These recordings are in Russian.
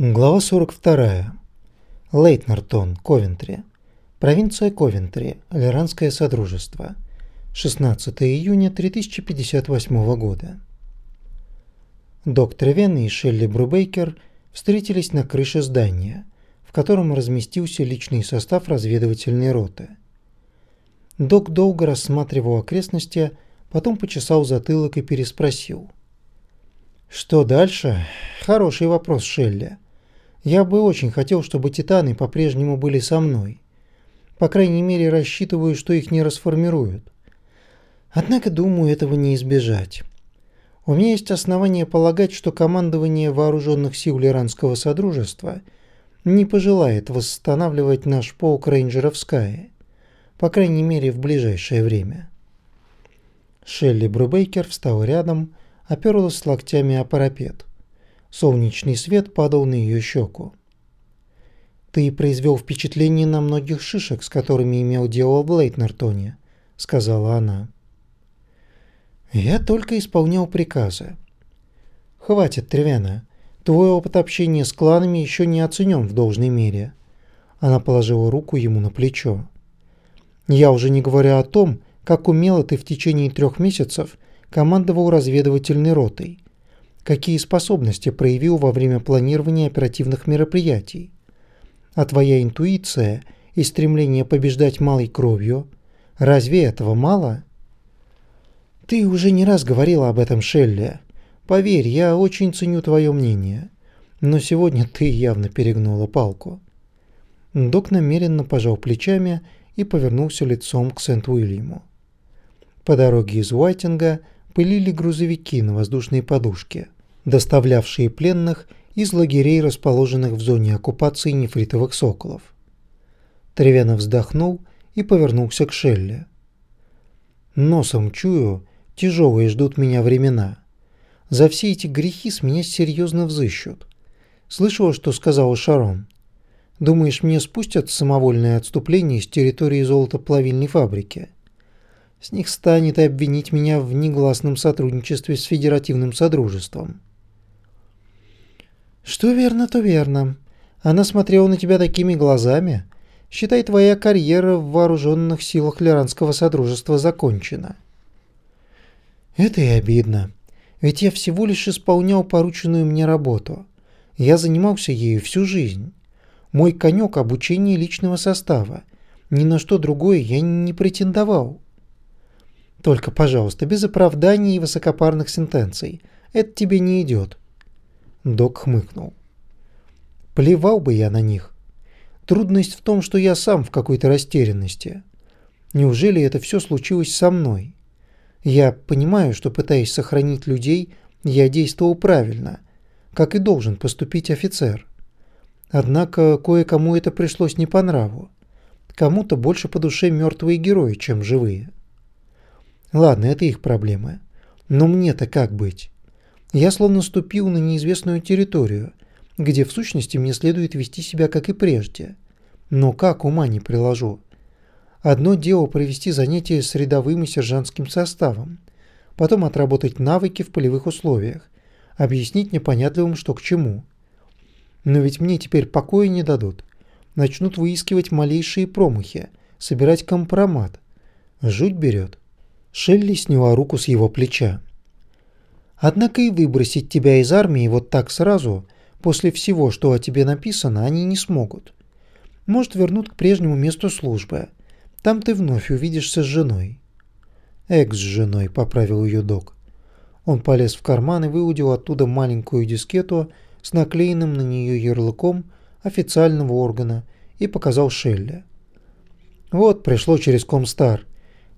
Глава 42. Лейтнертон, Ковентри. Провинция Ковентри, Лиранское Содружество. 16 июня 3058 года. Доктор Вен и Шелли Брубейкер встретились на крыше здания, в котором разместился личный состав разведывательной роты. Док долго рассматривал окрестности, потом почесал затылок и переспросил. «Что дальше? Хороший вопрос, Шелли. Я бы очень хотел, чтобы титаны по-прежнему были со мной. По крайней мере, рассчитываю, что их не расформируют. Однако, думаю, этого не избежать. У меня есть основания полагать, что командование вооруженных сил Лиранского Содружества не пожелает восстанавливать наш полк рейнджеров по крайней мере, в ближайшее время. Шелли Брубейкер встал рядом, оперлась локтями о парапет. Солнечный свет падал на ее щеку. «Ты произвел впечатление на многих шишек, с которыми имел дело в Лейтнертоне», — сказала она. «Я только исполнял приказы». «Хватит, Тревена. Твой опыт общения с кланами еще не оценен в должной мере». Она положила руку ему на плечо. «Я уже не говорю о том, как умело ты в течение трех месяцев командовал разведывательной ротой, какие способности проявил во время планирования оперативных мероприятий. А твоя интуиция и стремление побеждать малой кровью, разве этого мало? Ты уже не раз говорила об этом, Шелли. Поверь, я очень ценю твое мнение. Но сегодня ты явно перегнула палку. Док намеренно пожал плечами и повернулся лицом к Сент-Уильяму. По дороге из Уайтинга пылили грузовики на воздушной подушке – доставлявшие пленных из лагерей, расположенных в зоне оккупации нефритовых соколов. Тревянов вздохнул и повернулся к Шелле. «Носом чую, тяжелые ждут меня времена. За все эти грехи с меня серьезно взыщут. Слышала, что сказала Шарон? Думаешь, мне спустят самовольное отступление с территории золотоплавильной фабрики?» С них станет и обвинить меня в негласном сотрудничестве с Федеративным Содружеством. Что верно, то верно. Она смотрела на тебя такими глазами. Считай, твоя карьера в вооруженных силах Лиранского Содружества закончена. Это и обидно. Ведь я всего лишь исполнял порученную мне работу. Я занимался ею всю жизнь. Мой конек – обучение личного состава. Ни на что другое я не претендовал. Только, пожалуйста, без оправданий и высокопарных сентенций. Это тебе не идет. Док хмыкнул. Плевал бы я на них. Трудность в том, что я сам в какой-то растерянности. Неужели это все случилось со мной? Я понимаю, что пытаясь сохранить людей, я действовал правильно, как и должен поступить офицер. Однако кое-кому это пришлось не по нраву. Кому-то больше по душе мертвые герои, чем живые. Ладно, это их проблемы. Но мне-то как быть? Я словно ступил на неизвестную территорию, где в сущности мне следует вести себя как и прежде. Но как ума не приложу. Одно дело провести занятия с рядовым и сержантским составом, потом отработать навыки в полевых условиях, объяснить непонятливым, что к чему. Но ведь мне теперь покоя не дадут. Начнут выискивать малейшие промахи, собирать компромат. Жуть берет. Шелли сняла руку с его плеча. Однако и выбросить тебя из армии вот так сразу, после всего, что о тебе написано, они не смогут. Может, вернут к прежнему месту службы. Там ты вновь увидишься с женой. Экс-женой, поправил ее док. Он полез в карман и выудил оттуда маленькую дискету с наклеенным на нее ярлыком официального органа и показал Шелли. Вот, пришло через Комстар.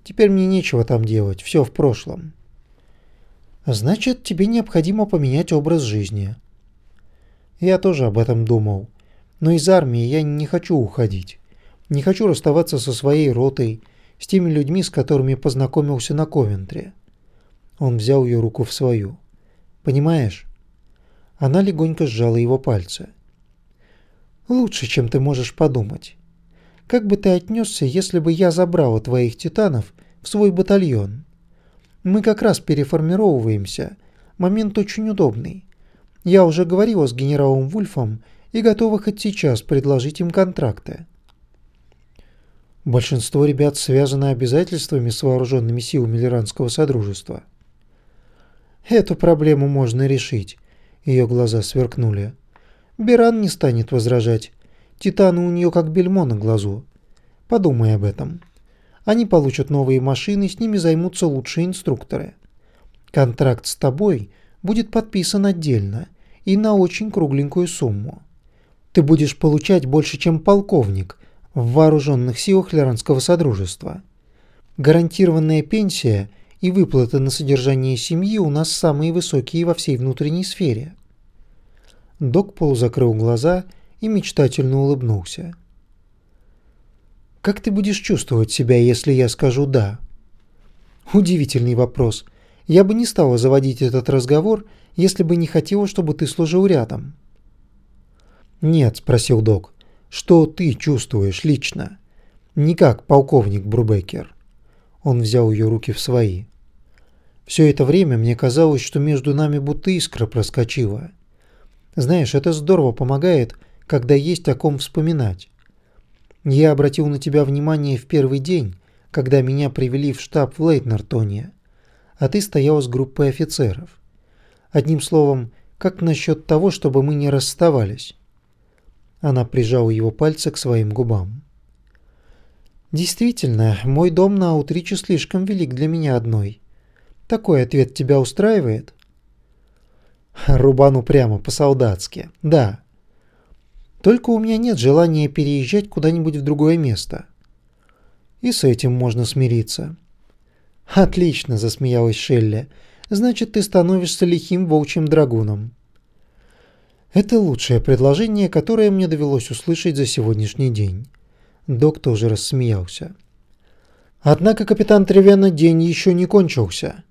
Теперь мне нечего там делать, все в прошлом. Значит, тебе необходимо поменять образ жизни. Я тоже об этом думал. Но из армии я не хочу уходить. Не хочу расставаться со своей ротой, с теми людьми, с которыми познакомился на Ковентре. Он взял ее руку в свою. Понимаешь? Она легонько сжала его пальцы. Лучше, чем ты можешь подумать. Как бы ты отнесся, если бы я забрала твоих титанов в свой батальон? Мы как раз переформировываемся. Момент очень удобный. Я уже говорила с генералом Вульфом и готова хоть сейчас предложить им контракты. Большинство ребят связаны обязательствами с вооруженными силами Лиранского Содружества. Эту проблему можно решить. Ее глаза сверкнули. Биран не станет возражать. Титаны у нее как бельмо на глазу. Подумай об этом. Они получат новые машины, с ними займутся лучшие инструкторы. Контракт с тобой будет подписан отдельно и на очень кругленькую сумму. Ты будешь получать больше, чем полковник в вооруженных силах Лиранского Содружества. Гарантированная пенсия и выплаты на содержание семьи у нас самые высокие во всей внутренней сфере. Док полузакрыл глаза и мечтательно улыбнулся. «Как ты будешь чувствовать себя, если я скажу «да»?» Удивительный вопрос. Я бы не стала заводить этот разговор, если бы не хотела, чтобы ты служил рядом. «Нет», — спросил док, — «что ты чувствуешь лично?» «Не как полковник Брубекер». Он взял ее руки в свои. Все это время мне казалось, что между нами будто искра проскочила. Знаешь, это здорово помогает, когда есть о ком вспоминать. Я обратил на тебя внимание в первый день, когда меня привели в штаб в Лейтнертоне, а ты стоял с группой офицеров. Одним словом, как насчет того, чтобы мы не расставались?» Она прижала его пальцы к своим губам. «Действительно, мой дом на Аутриче слишком велик для меня одной. Такой ответ тебя устраивает?» Рубану прямо по-солдатски. Да. Только у меня нет желания переезжать куда-нибудь в другое место. И с этим можно смириться. Отлично, засмеялась Шелли. Значит, ты становишься лихим волчьим драгуном. Это лучшее предложение, которое мне довелось услышать за сегодняшний день. Док тоже рассмеялся. Однако, капитан Тревена, день еще не кончился.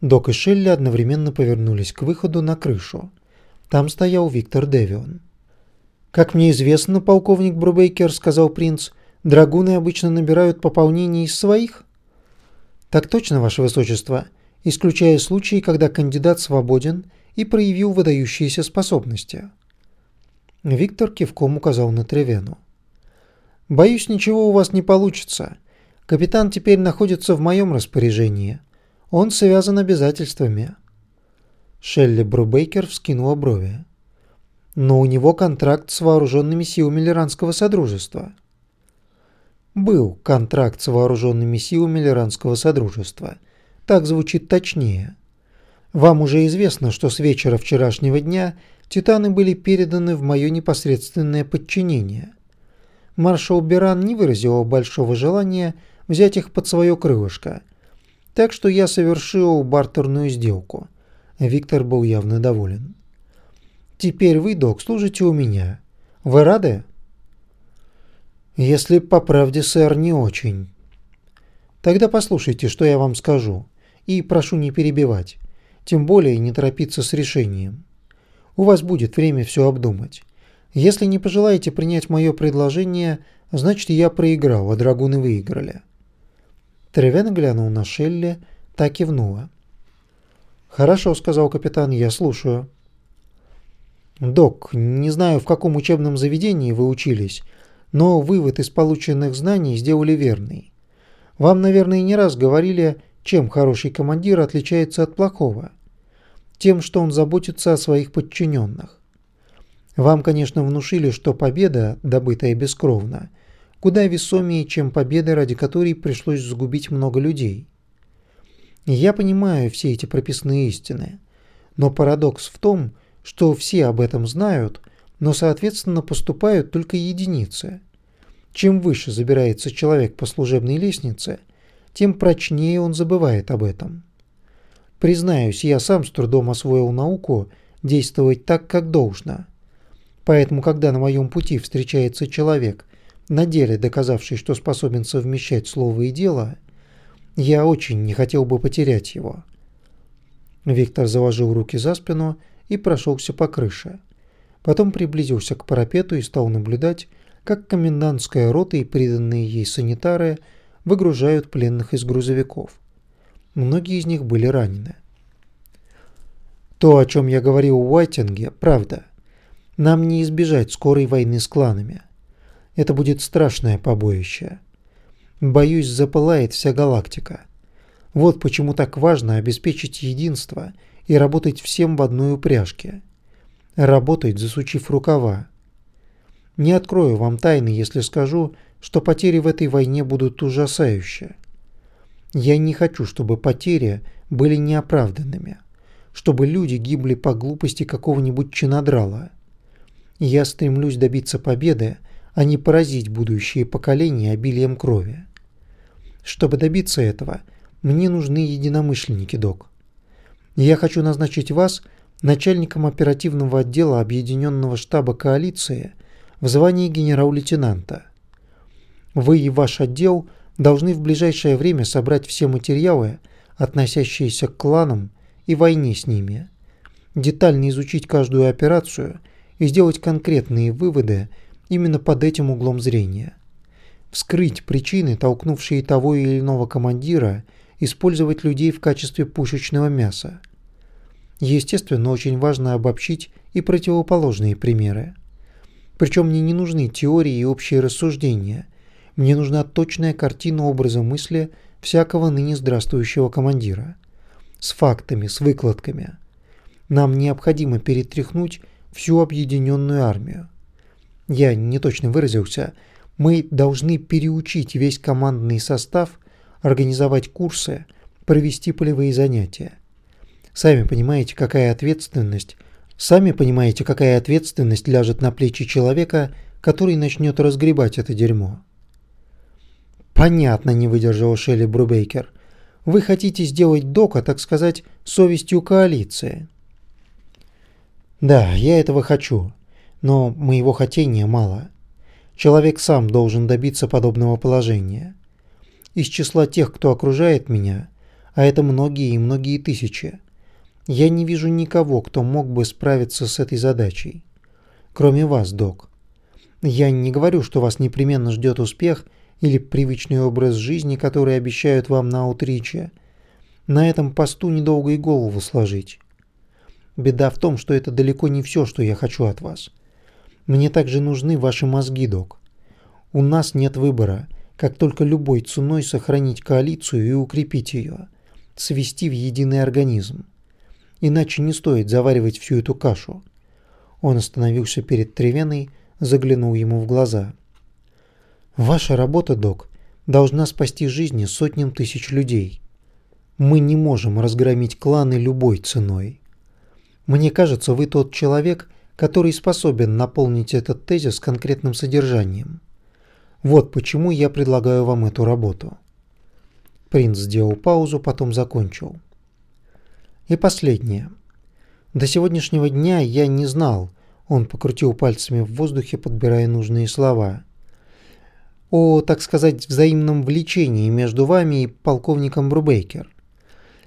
Док и Шелли одновременно повернулись к выходу на крышу. Там стоял Виктор Девион. «Как мне известно, полковник Брубейкер», — сказал принц, — «драгуны обычно набирают пополнение из своих?» «Так точно, ваше высочество, исключая случаи, когда кандидат свободен и проявил выдающиеся способности». Виктор кивком указал на Тревену. «Боюсь, ничего у вас не получится. Капитан теперь находится в моем распоряжении. Он связан обязательствами. Шелли Брубейкер вскинула брови. Но у него контракт с вооруженными силами Лиранского Содружества. Был контракт с вооруженными силами Лиранского Содружества. Так звучит точнее. Вам уже известно, что с вечера вчерашнего дня Титаны были переданы в мое непосредственное подчинение. Маршал Беран не выразил большого желания взять их под свое крылышко – так что я совершил бартерную сделку. Виктор был явно доволен. Теперь вы, док, служите у меня. Вы рады? Если по правде, сэр, не очень. Тогда послушайте, что я вам скажу, и прошу не перебивать, тем более не торопиться с решением. У вас будет время все обдумать. Если не пожелаете принять мое предложение, значит я проиграл, а драгуны выиграли. Тревен глянул на Шелли, так кивнула. «Хорошо», — сказал капитан, — «я слушаю». «Док, не знаю, в каком учебном заведении вы учились, но вывод из полученных знаний сделали верный. Вам, наверное, не раз говорили, чем хороший командир отличается от плохого. Тем, что он заботится о своих подчиненных. Вам, конечно, внушили, что победа, добытая бескровно, куда весомее, чем победа, ради которой пришлось сгубить много людей. Я понимаю все эти прописные истины, но парадокс в том, что все об этом знают, но соответственно поступают только единицы. Чем выше забирается человек по служебной лестнице, тем прочнее он забывает об этом. Признаюсь, я сам с трудом освоил науку действовать так, как должно. Поэтому, когда на моем пути встречается человек, на деле доказавший, что способен совмещать слово и дело, я очень не хотел бы потерять его. Виктор заложил руки за спину и прошелся по крыше. Потом приблизился к парапету и стал наблюдать, как комендантская рота и приданные ей санитары выгружают пленных из грузовиков. Многие из них были ранены. То, о чем я говорил в Уайтинге, правда. Нам не избежать скорой войны с кланами. Это будет страшное побоище. Боюсь, запылает вся галактика. Вот почему так важно обеспечить единство и работать всем в одной упряжке. Работать, засучив рукава. Не открою вам тайны, если скажу, что потери в этой войне будут ужасающие. Я не хочу, чтобы потери были неоправданными, чтобы люди гибли по глупости какого-нибудь чинодрала. Я стремлюсь добиться победы, а не поразить будущие поколения обилием крови. Чтобы добиться этого, мне нужны единомышленники, док. Я хочу назначить вас начальником оперативного отдела Объединенного штаба коалиции в звании генерал-лейтенанта. Вы и ваш отдел должны в ближайшее время собрать все материалы, относящиеся к кланам и войне с ними, детально изучить каждую операцию и сделать конкретные выводы именно под этим углом зрения. Вскрыть причины, толкнувшие того или иного командира использовать людей в качестве пушечного мяса. Естественно, очень важно обобщить и противоположные примеры. Причем мне не нужны теории и общие рассуждения. Мне нужна точная картина образа мысли всякого ныне здравствующего командира. С фактами, с выкладками. Нам необходимо перетряхнуть всю объединенную армию. Я не точно выразился. Мы должны переучить весь командный состав, организовать курсы, провести полевые занятия. Сами понимаете, какая ответственность Сами понимаете, какая ответственность ляжет на плечи человека, который начнет разгребать это дерьмо. Понятно, не выдержал Шелли Брубейкер. Вы хотите сделать Дока, так сказать, совестью коалиции. Да, я этого хочу, но моего хотения мало. Человек сам должен добиться подобного положения. Из числа тех, кто окружает меня, а это многие и многие тысячи, я не вижу никого, кто мог бы справиться с этой задачей. Кроме вас, док. Я не говорю, что вас непременно ждет успех или привычный образ жизни, который обещают вам на аутриче. На этом посту недолго и голову сложить. Беда в том, что это далеко не все, что я хочу от вас. Мне также нужны ваши мозги, док. У нас нет выбора, как только любой ценой сохранить коалицию и укрепить ее, свести в единый организм. Иначе не стоит заваривать всю эту кашу. Он остановился перед Тревеной, заглянул ему в глаза. Ваша работа, док, должна спасти жизни сотням тысяч людей. Мы не можем разгромить кланы любой ценой. Мне кажется, вы тот человек, который способен наполнить этот тезис конкретным содержанием. Вот почему я предлагаю вам эту работу. Принц сделал паузу, потом закончил. И последнее. До сегодняшнего дня я не знал, он покрутил пальцами в воздухе, подбирая нужные слова, о, так сказать, взаимном влечении между вами и полковником Брубейкер.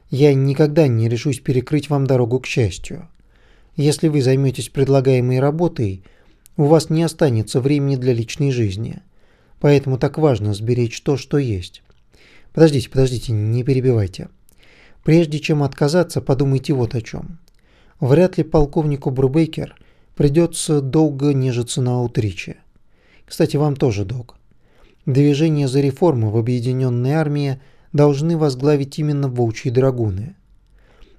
Я никогда не решусь перекрыть вам дорогу к счастью. Если вы займетесь предлагаемой работой, у вас не останется времени для личной жизни. Поэтому так важно сберечь то, что есть. Подождите, подождите, не перебивайте. Прежде чем отказаться, подумайте вот о чем. Вряд ли полковнику Брубейкер придется долго нежиться на аутриче. Кстати, вам тоже, док. Движение за реформы в объединенной армии должны возглавить именно волчьи драгуны.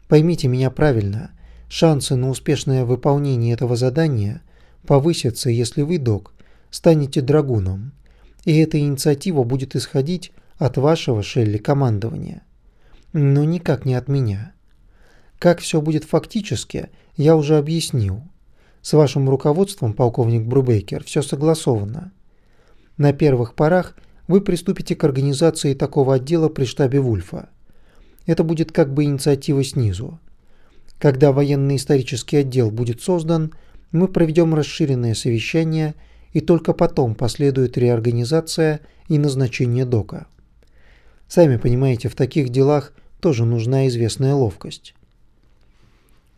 Поймите меня правильно, шансы на успешное выполнение этого задания повысятся, если вы, док, станете драгуном, и эта инициатива будет исходить от вашего, Шелли, командования но никак не от меня. Как все будет фактически, я уже объяснил. С вашим руководством, полковник Брубейкер, все согласовано. На первых порах вы приступите к организации такого отдела при штабе Вульфа. Это будет как бы инициатива снизу. Когда военно-исторический отдел будет создан, мы проведем расширенное совещание, и только потом последует реорганизация и назначение ДОКа. Сами понимаете, в таких делах тоже нужна известная ловкость.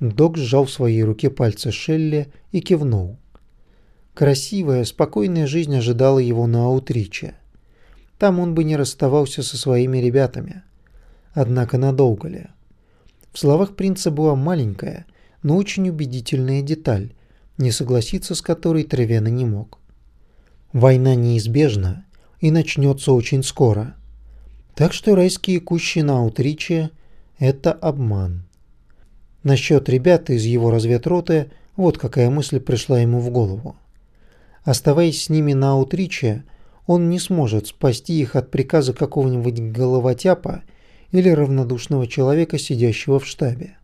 Док сжал в своей руке пальцы Шелли и кивнул. Красивая, спокойная жизнь ожидала его на Аутриче. Там он бы не расставался со своими ребятами. Однако надолго ли? В словах принца была маленькая, но очень убедительная деталь, не согласиться с которой Тревена не мог. Война неизбежна и начнется очень скоро. Так что райские кущи на Аутриче – это обман. Насчет ребят из его разведроты вот какая мысль пришла ему в голову. Оставаясь с ними на Аутриче, он не сможет спасти их от приказа какого-нибудь головотяпа или равнодушного человека, сидящего в штабе.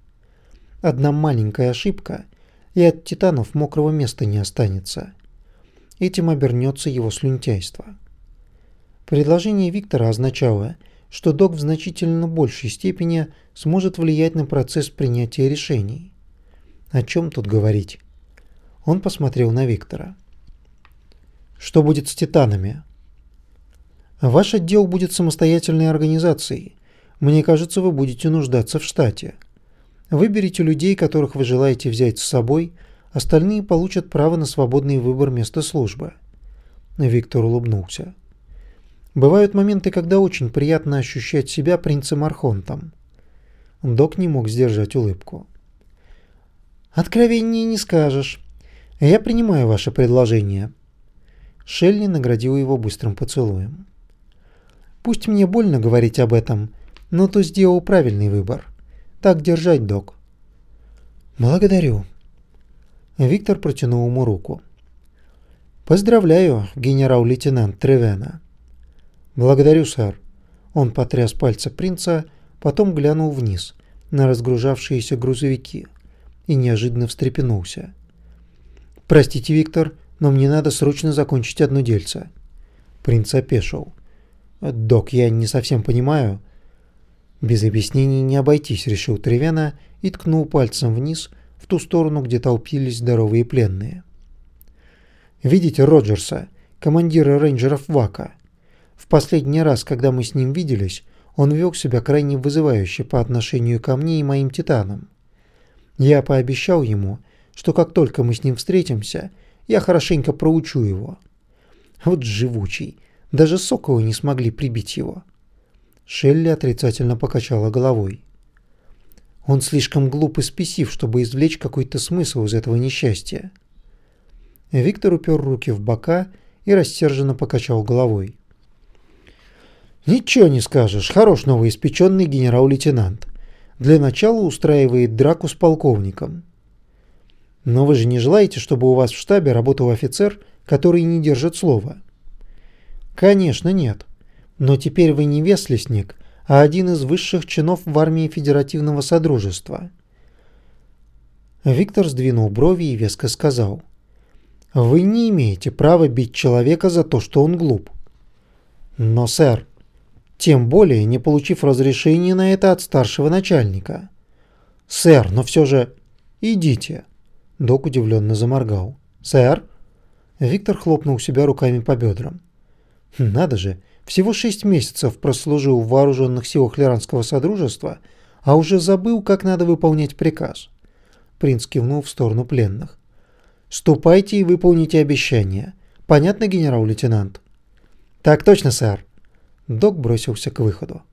Одна маленькая ошибка, и от титанов мокрого места не останется. Этим обернется его слюнтяйство. Предложение Виктора означало, что док в значительно большей степени сможет влиять на процесс принятия решений. О чем тут говорить? Он посмотрел на Виктора. Что будет с титанами? Ваш отдел будет самостоятельной организацией. Мне кажется, вы будете нуждаться в штате. Выберите людей, которых вы желаете взять с собой, остальные получат право на свободный выбор места службы. Виктор улыбнулся. Бывают моменты, когда очень приятно ощущать себя принцем Архонтом. Док не мог сдержать улыбку. «Откровеннее не скажешь. Я принимаю ваше предложение. Шелли наградил его быстрым поцелуем. «Пусть мне больно говорить об этом, но ты сделал правильный выбор. Так держать, док». «Благодарю». Виктор протянул ему руку. «Поздравляю, генерал-лейтенант Тревена». «Благодарю, сэр». Он потряс пальцы принца, потом глянул вниз на разгружавшиеся грузовики и неожиданно встрепенулся. «Простите, Виктор, но мне надо срочно закончить одно дельце». Принц опешил. «Док, я не совсем понимаю». Без объяснений не обойтись, решил Тревена и ткнул пальцем вниз в ту сторону, где толпились здоровые пленные. «Видите Роджерса, командира рейнджеров Вака? В последний раз, когда мы с ним виделись, он вел себя крайне вызывающе по отношению ко мне и моим титанам. Я пообещал ему, что как только мы с ним встретимся, я хорошенько проучу его. Вот живучий. Даже соколы не смогли прибить его. Шелли отрицательно покачала головой. Он слишком глуп и спесив, чтобы извлечь какой-то смысл из этого несчастья. Виктор упер руки в бока и рассерженно покачал головой. «Ничего не скажешь, хорош новоиспеченный генерал-лейтенант. Для начала устраивает драку с полковником. Но вы же не желаете, чтобы у вас в штабе работал офицер, который не держит слова? Конечно, нет. Но теперь вы не веслесник, а один из высших чинов в армии Федеративного Содружества. Виктор сдвинул брови и веско сказал. Вы не имеете права бить человека за то, что он глуп. Но, сэр, тем более не получив разрешения на это от старшего начальника. Сэр, но все же идите. Док удивленно заморгал. «Сэр?» Виктор хлопнул себя руками по бедрам. «Надо же, всего шесть месяцев прослужил в вооруженных силах Лиранского Содружества, а уже забыл, как надо выполнять приказ». Принц кивнул в сторону пленных. «Ступайте и выполните обещание. Понятно, генерал-лейтенант?» «Так точно, сэр». Док бросился к выходу.